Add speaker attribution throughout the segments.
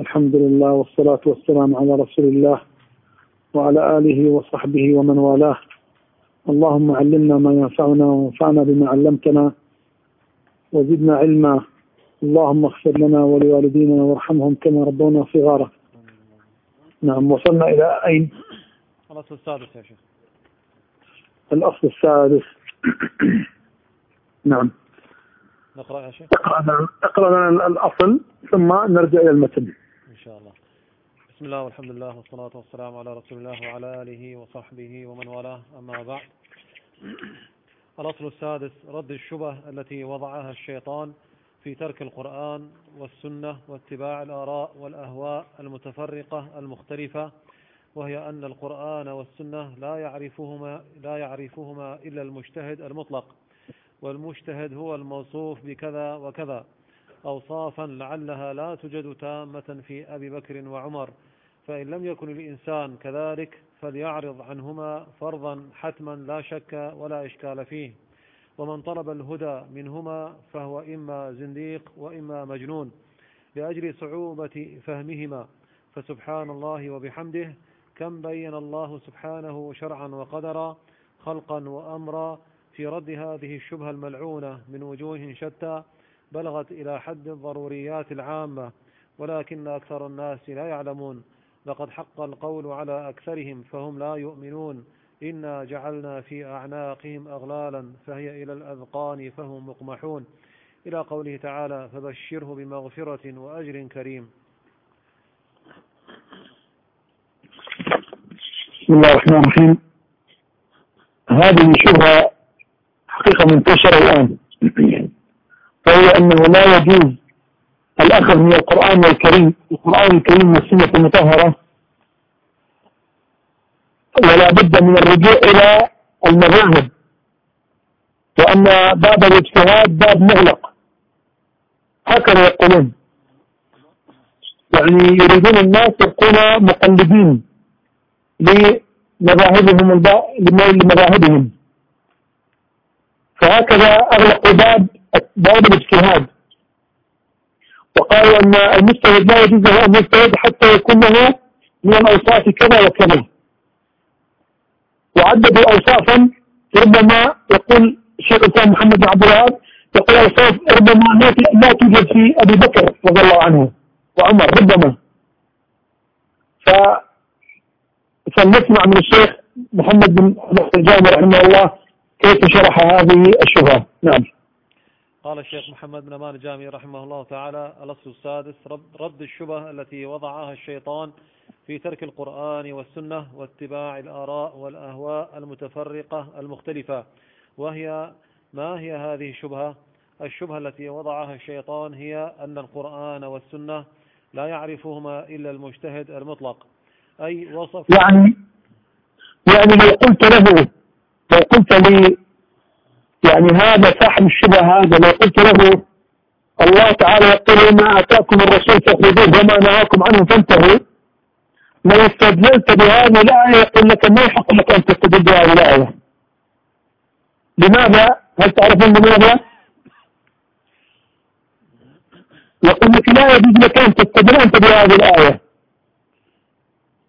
Speaker 1: الحمد لله والصلاة والسلام على رسول الله وعلى آله وصحبه ومن والاه. اللهم علمنا ما ينفعنا وانفعنا بما علمتنا وزدنا علما. اللهم اغفر لنا ولوالدينا وارحمهم كما ربونا صغارا. نعم وصلنا إلى أين؟
Speaker 2: الأصل السادس يا شيخ.
Speaker 1: الأصل السادس. نعم.
Speaker 2: نقرأ يا شيخ.
Speaker 1: اقرأ لنا- الأصل ثم نرجع إلى المتن.
Speaker 2: بسم الله والحمد لله والصلاة والسلام على رسول الله وعلى آله وصحبه ومن والاه. أما بعد الأصل السادس رد الشبه التي وضعها الشيطان في ترك القرآن والسنة واتباع الآراء والأهواء المتفرقة المختلفة وهي أن القرآن والسنة لا يعرفهما لا يعرفهما إلا المجتهد المطلق والمجتهد هو الموصوف بكذا وكذا. أوصافا لعلها لا توجد تامة في أبي بكر وعمر فإن لم يكن الإنسان كذلك فليعرض عنهما فرضا حتما لا شك ولا إشكال فيه. ومن طلب الهدى منهما فهو إما زنديق وإما مجنون لأجل صعوبة فهمهما. فسبحان الله وبحمده كم بين الله سبحانه شرعا وقدرا خلقا وأمرا في رد هذه الشبهة الملعونة من وجوه شتى بلغت إلى حد الضروريات العامة ولكن أكثر الناس لا يعلمون. لقد حق القول على أكثرهم فهم لا يؤمنون. إنا جعلنا في أعناقهم أغلالا فهي إلى الأذقان فهم مقمحون. إلى قوله تعالى فبشره بمغفرة وأجر كريم.
Speaker 1: بسم الله الرحمن الرحيم. هذه شبهة حقيقة منتشرة الآن. وهي أنه لا يجوز الأخذ من القرآن الكريم القرآن الكريم والسنة المطهرة. ولا بد من الرجوع إلى المذاهب. وأن باب الاجتهاد باب مغلق. هكذا يقولون. يعني يريدون الناس يكونوا مقلدين لمذاهبهم. لمذاهبهم. فهكذا أغلقوا باب باب الاجتهاد. وقالوا أن المجتهد لا يجوز له أن يجتهد حتى يكون له من الأوصاف كذا وكذا. وعددوا أوصافا ربما يقول الشيخ الإسلام محمد بن عبد الوهاب يقول أوصاف ربما لا توجد في أبي بكر رضي الله عنه وعمر ربما. ف فلنسمع من الشيخ محمد بن الجامع رحمه الله كيف شرح هذه الشبهة. نعم.
Speaker 2: قال الشيخ محمد بن أمان الجامي رحمه الله تعالى الأصل السادس رد الشبه التي وضعها الشيطان في ترك القرآن والسنة واتباع الآراء والأهواء المتفرقة المختلفة. وهي ما هي هذه الشبهة؟ الشبهة التي وضعها الشيطان هي أن القرآن والسنة لا يعرفهما إلا المجتهد المطلق. أي وصف
Speaker 1: يعني يعني لو قلت له لو قلت لي يعني هذا صاحب الشبهة هذا لو قلت له الله تعالى يقول ما آتاكم الرسول فخذوه وما نهاكم عنه فانتهوا لو استدللت بهذه الآية يقول لك ما يحق لك أن تستدل بهذه الآية لماذا؟ هل تعرفون لماذا؟ يقول لك لا يجوز لك أن تستدل أنت بهذه الآية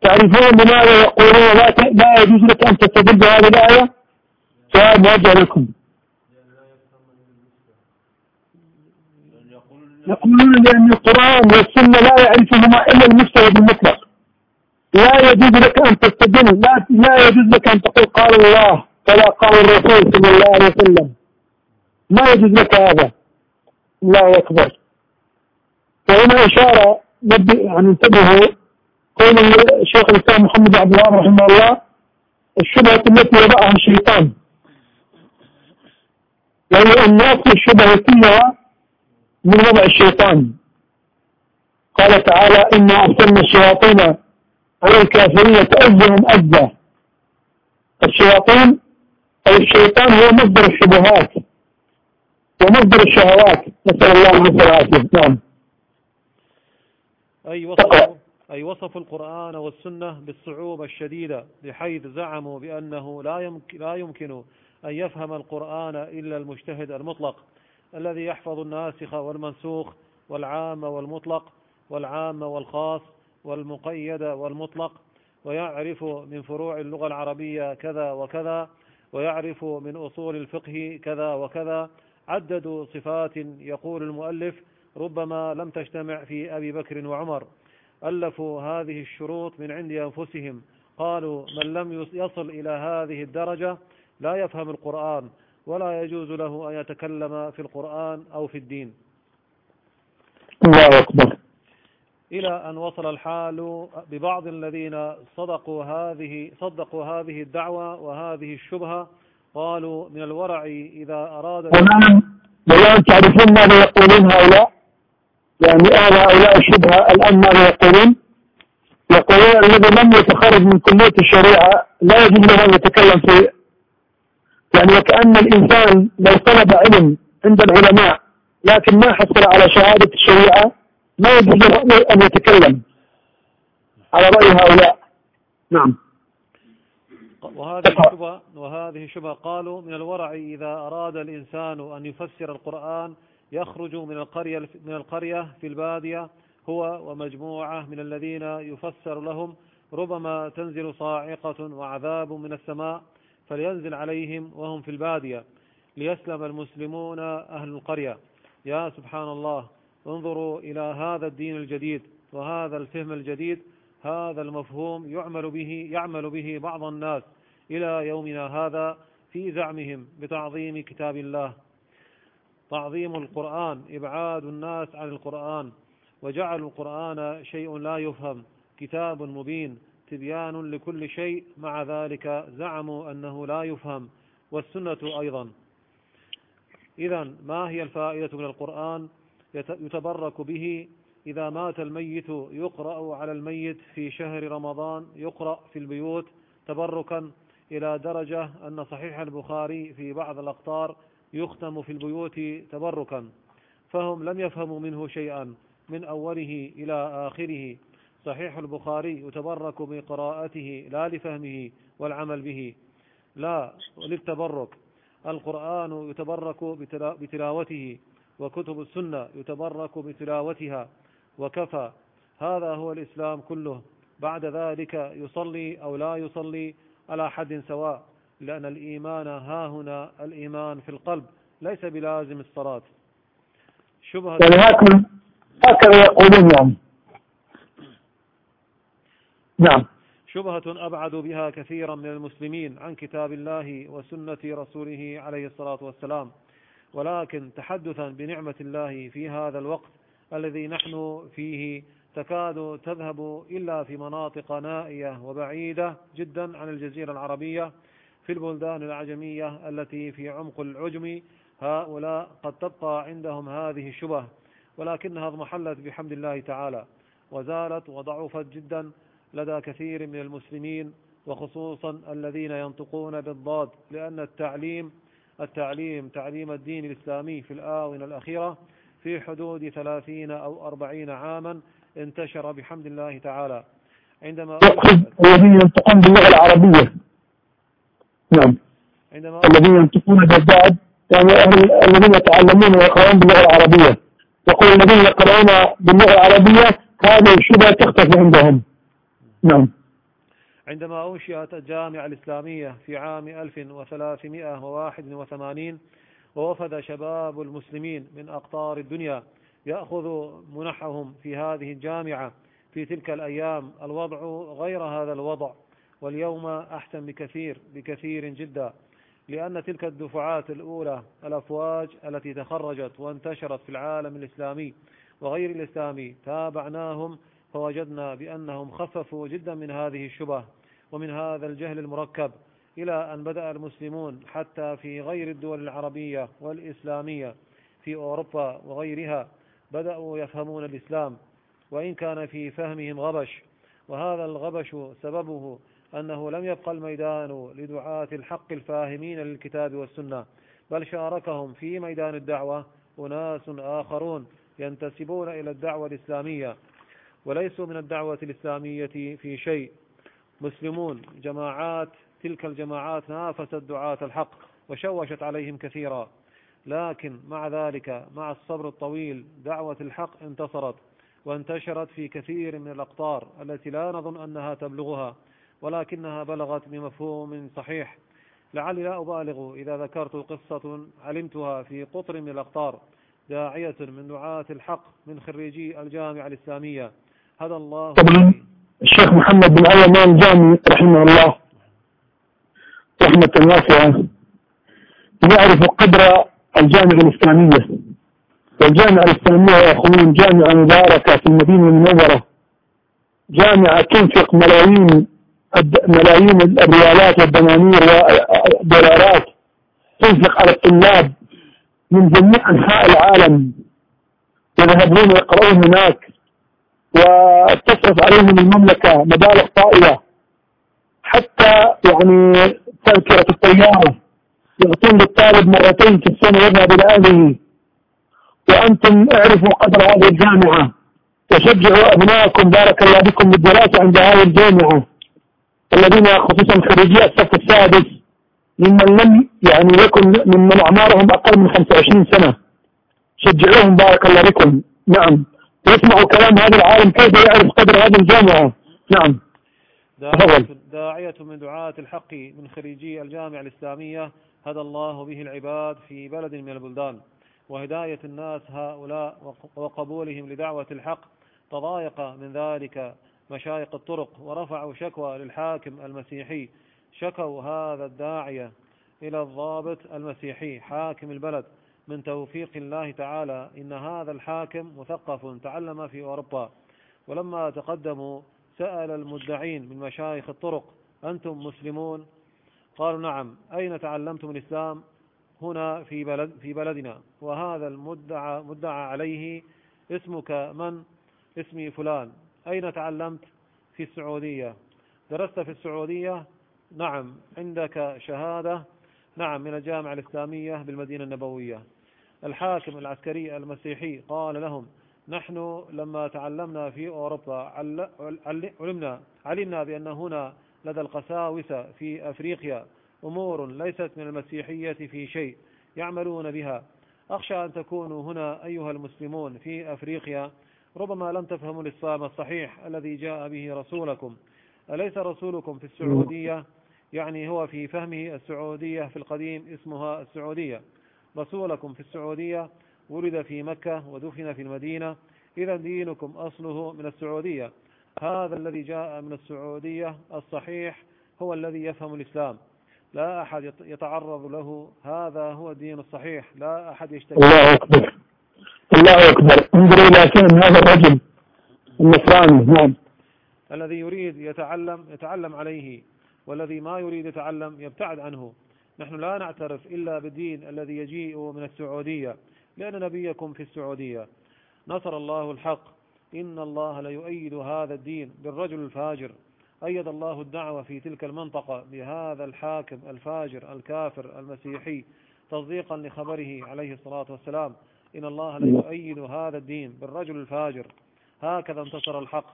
Speaker 1: تعرفون لماذا يقولون لا يجوز لك أن تستدل بهذه الآية؟ سؤال موجه لكم يقولون لأن القرآن والسنة لا يعرفهما إلا المجتهد المطلق لا يجوز لك أن تستدل لا, لا يجوز لك أن تقول قال الله ولا قال الرسول صلى الله عليه وسلم. ما يجوز لك هذا. الله أكبر. وهنا إشارة يعني انتبهوا قول الشيخ الإسلام محمد عبد الوهاب رحمه الله الشبهة التي وضعها الشيطان. وهي الناس الشبهة كلها من وضع الشيطان. قال تعالى إنا أرسلنا الشياطين على الكافرين تأذهم أذى. الشياطين أو الشيطان هو مصدر الشبهات ومصدر الشهوات. نسأل الله العافية. والعافية نعم.
Speaker 2: أي وصفوا أي وصفوا القرآن والسنة بالصعوبة الشديدة بحيث زعموا بأنه لا يمكن, لا يمكن أن يفهم القرآن إلا المجتهد المطلق. الذي يحفظ الناسخ والمنسوخ والعام والمطلق والعام والخاص والمقيد والمطلق ويعرف من فروع اللغة العربية كذا وكذا ويعرف من أصول الفقه كذا وكذا. عددوا صفات يقول المؤلف ربما لم تجتمع في أبي بكر وعمر. ألفوا هذه الشروط من عند أنفسهم. قالوا من لم يصل إلى هذه الدرجة لا يفهم القرآن ولا يجوز له أن يتكلم في القرآن أو في الدين.
Speaker 1: الله أكبر.
Speaker 2: إلى أن وصل الحال ببعض الذين صدقوا هذه صدقوا هذه الدعوة وهذه الشبهة قالوا من الورع إذا أراد
Speaker 1: والآن والآن تعرفون ماذا يقولون هؤلاء؟ يعني أهل هؤلاء الشبهة الآن ماذا يقولون؟ يقولون الذي لم يتخرج من كلية الشريعة لا يجوز له أن يتكلم في يعني وكأن الإنسان لو طلب علم عند العلماء لكن ما حصل على شهادة الشريعة ما يجوز له أن يتكلم على رأي هؤلاء. نعم.
Speaker 2: وهذه الشبهة وهذه الشبهة قالوا من الورع إذا أراد الإنسان أن يفسر القرآن يخرج من القرية من القرية في البادية هو ومجموعة من الذين يفسر لهم ربما تنزل صاعقة وعذاب من السماء. فلينزل عليهم وهم في البادية. ليسلم المسلمون أهل القرية. يا سبحان الله انظروا إلى هذا الدين الجديد وهذا الفهم الجديد. هذا المفهوم يعمل به يعمل به بعض الناس إلى يومنا هذا في زعمهم بتعظيم كتاب الله. تعظيم القرآن إبعاد الناس عن القرآن. وجعل القرآن شيء لا يفهم كتاب مبين. تبيان لكل شيء مع ذلك زعموا أنه لا يفهم والسنة أيضا. إذا ما هي الفائدة من القرآن؟ يتبرك به إذا مات الميت يقرأ على الميت في شهر رمضان يقرأ في البيوت تبركا إلى درجة أن صحيح البخاري في بعض الأقطار يختم في البيوت تبركا. فهم لم يفهموا منه شيئا من أوله إلى آخره. صحيح البخاري يتبرك بقراءته لا لفهمه والعمل به. لا للتبرك. القرآن يتبرك بتلاوته وكتب السنة يتبرك بتلاوتها وكفى. هذا هو الإسلام كله. بعد ذلك يصلي أو لا يصلي على حد سواء لأن الإيمان ها هنا الإيمان في القلب ليس بلازم الصلاة.
Speaker 1: شبهة يعني هكذا يقولون يعني. نعم.
Speaker 2: شبهة أبعد بها كثيرا من المسلمين عن كتاب الله وسنة رسوله عليه الصلاة والسلام. ولكن تحدثا بنعمة الله في هذا الوقت الذي نحن فيه تكاد تذهب إلا في مناطق نائية وبعيدة جدا عن الجزيرة العربية في البلدان العجمية التي في عمق العجم. هؤلاء قد تبقى عندهم هذه الشبه ولكنها اضمحلت بحمد الله تعالى وزالت وضعفت جدا لدى كثير من المسلمين وخصوصا الذين ينطقون بالضاد لأن التعليم التعليم تعليم الدين الإسلامي في الآونة الأخيرة في حدود ثلاثين أو أربعين عاما انتشر بحمد الله تعالى.
Speaker 1: عندما الذين ينطقون باللغة العربية. نعم. عندما الذين ينطقون بالضاد يعني الذين يتعلمون ويقرؤون باللغة العربية. يقول الذين يقرؤون باللغة العربية هذه الشبهة تختفي عندهم. نعم.
Speaker 2: عندما أنشئت الجامعة الإسلامية في عام 1381 ووفد شباب المسلمين من أقطار الدنيا يأخذ منحهم في هذه الجامعة في تلك الأيام الوضع غير هذا الوضع واليوم أحسن بكثير بكثير جدا لأن تلك الدفعات الأولى الأفواج التي تخرجت وانتشرت في العالم الإسلامي وغير الإسلامي تابعناهم فوجدنا بأنهم خففوا جدا من هذه الشبه ومن هذا الجهل المركب إلى أن بدأ المسلمون حتى في غير الدول العربية والإسلامية في أوروبا وغيرها بدأوا يفهمون الإسلام وإن كان في فهمهم غبش وهذا الغبش سببه أنه لم يبقى الميدان لدعاة الحق الفاهمين للكتاب والسنة بل شاركهم في ميدان الدعوة أناس آخرون ينتسبون إلى الدعوة الإسلامية. وليسوا من الدعوة الإسلامية في شيء. مسلمون جماعات تلك الجماعات نافست دعاة الحق وشوشت عليهم كثيرا. لكن مع ذلك مع الصبر الطويل دعوة الحق انتصرت وانتشرت في كثير من الأقطار التي لا نظن أنها تبلغها ولكنها بلغت بمفهوم صحيح. لعلي لا أبالغ إذا ذكرت قصة علمتها في قطر من الأقطار داعية من دعاة الحق من خريجي الجامعة الإسلامية. هدى الله
Speaker 1: طبعا الشيخ محمد بن علمان الجامي رحمه الله رحمة واسعة يعرف قدر الجامعة الإسلامية. والجامعة الإسلامية يا أخوان جامعة مباركة في المدينة المنورة. جامعة تنفق ملايين ملايين الريالات والدنانير والدولارات. تنفق على الطلاب من جميع أنحاء العالم. يذهبون يقرؤون هناك. وتصرف عليهم المملكة مبالغ طائلة. حتى يعني تذكرة الطيارة يعطون للطالب مرتين في السنة يذهب إلى أهله. وأنتم اعرفوا قدر هذه الجامعة. وشجعوا أبنائكم بارك الله بكم بالدراسة عند هذه الجامعة. الذين خصوصا خريجي الصف السادس ممن لم يعني يكن ممن أعمارهم أقل من 25 سنة. شجعوهم بارك الله بكم نعم. يسمعوا كلام هذا العالم كيف يعرف قدر هذه الجامعة نعم.
Speaker 2: داعية, داعية من دعاة الحق من خريجي الجامعة الإسلامية هدى الله به العباد في بلد من البلدان وهداية الناس هؤلاء وقبولهم لدعوة الحق تضايق من ذلك مشايق الطرق ورفعوا شكوى للحاكم المسيحي. شكوا هذا الداعية إلى الضابط المسيحي حاكم البلد. من توفيق الله تعالى إن هذا الحاكم مثقف تعلم في أوروبا. ولما تقدموا سأل المدعين من مشايخ الطرق أنتم مسلمون؟ قالوا نعم. أين تعلمتم الإسلام؟ هنا في بلد في بلدنا. وهذا المدعى مدعى عليه اسمك من؟ اسمي فلان. أين تعلمت؟ في السعودية. درست في السعودية؟ نعم. عندك شهادة؟ نعم. من الجامعة الإسلامية بالمدينة النبوية. الحاكم العسكري المسيحي قال لهم نحن لما تعلمنا في أوروبا علمنا علمنا بأن هنا لدى القساوسة في أفريقيا أمور ليست من المسيحية في شيء يعملون بها. أخشى أن تكونوا هنا أيها المسلمون في أفريقيا. ربما لم تفهموا الإسلام الصحيح الذي جاء به رسولكم. أليس رسولكم في السعودية؟ يعني هو في فهمه السعودية في القديم اسمها السعودية. رسولكم في السعودية ولد في مكة ودفن في المدينة. إذا دينكم أصله من السعودية. هذا الذي جاء من السعودية الصحيح هو الذي يفهم الإسلام. لا أحد يتعرض له هذا هو الدين الصحيح. لا أحد يشتكي.
Speaker 1: الله أكبر. الله أكبر. انظر إلى شأن هذا الرجل. النصراني. نعم.
Speaker 2: الذي يريد يتعلم يتعلم عليه والذي ما يريد يتعلم يبتعد عنه. نحن لا نعترف إلا بالدين الذي يجيء من السعودية. لأن نبيكم في السعودية. نصر الله الحق. إن الله ليؤيد هذا الدين بالرجل الفاجر. أيد الله الدعوة في تلك المنطقة بهذا الحاكم الفاجر الكافر المسيحي تصديقا لخبره عليه الصلاة والسلام. إن الله ليؤيد هذا الدين بالرجل الفاجر. هكذا انتصر الحق.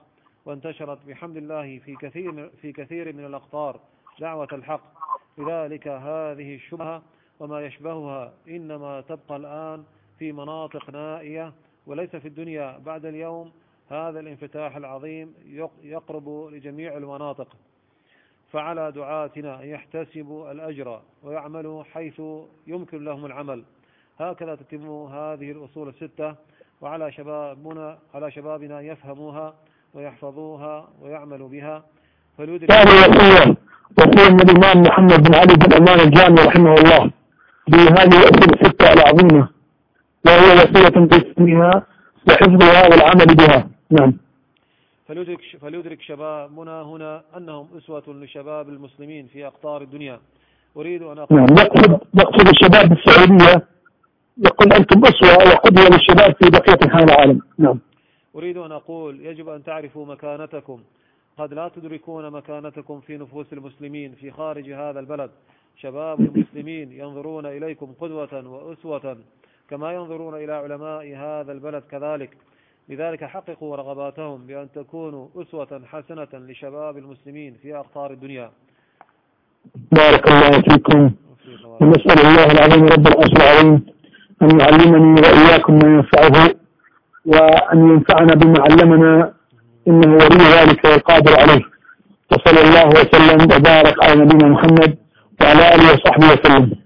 Speaker 2: وانتشرت بحمد الله في كثير في كثير من الأقطار دعوة الحق. لذلك هذه الشبهة وما يشبهها إنما تبقى الآن في مناطق نائية وليس في الدنيا. بعد اليوم هذا الانفتاح العظيم يقرب لجميع المناطق. فعلى دعاتنا أن يحتسبوا الأجر ويعملوا حيث يمكن لهم العمل. هكذا تتم هذه الأصول الستة وعلى شبابنا على شبابنا يفهموها ويحفظوها ويعملوا بها.
Speaker 1: فليدرك من الإمام محمد بن علي بن أمان الجامع رحمه الله بهذه الأصول الستة العظيمة وهي وصية تسميها وحفظها والعمل بها. نعم.
Speaker 2: فليدرك فليدرك شبابنا هنا أنهم أسوة لشباب المسلمين في أقطار الدنيا. أريد أن أقول
Speaker 1: نعم. يقصد يقصد الشباب السعودية يقول أنتم أسوة وقدوة للشباب في بقية أنحاء العالم. نعم.
Speaker 2: أريد أن أقول يجب أن تعرفوا مكانتكم. قد لا تدركون مكانتكم في نفوس المسلمين في خارج هذا البلد. شباب المسلمين ينظرون إليكم قدوة وأسوة كما ينظرون إلى علماء هذا البلد كذلك. لذلك حققوا رغباتهم بأن تكونوا أسوة حسنة لشباب المسلمين في أقطار الدنيا.
Speaker 1: بارك الله فيكم. ونسأل الله العظيم رب العرش العظيم أن يعلمني وإياكم ما ينفعه وأن ينفعنا بما علمنا إنه ولي ذلك والقادر عليه. وصلى الله وسلم وبارك على نبينا محمد وعلى آله وصحبه وسلم.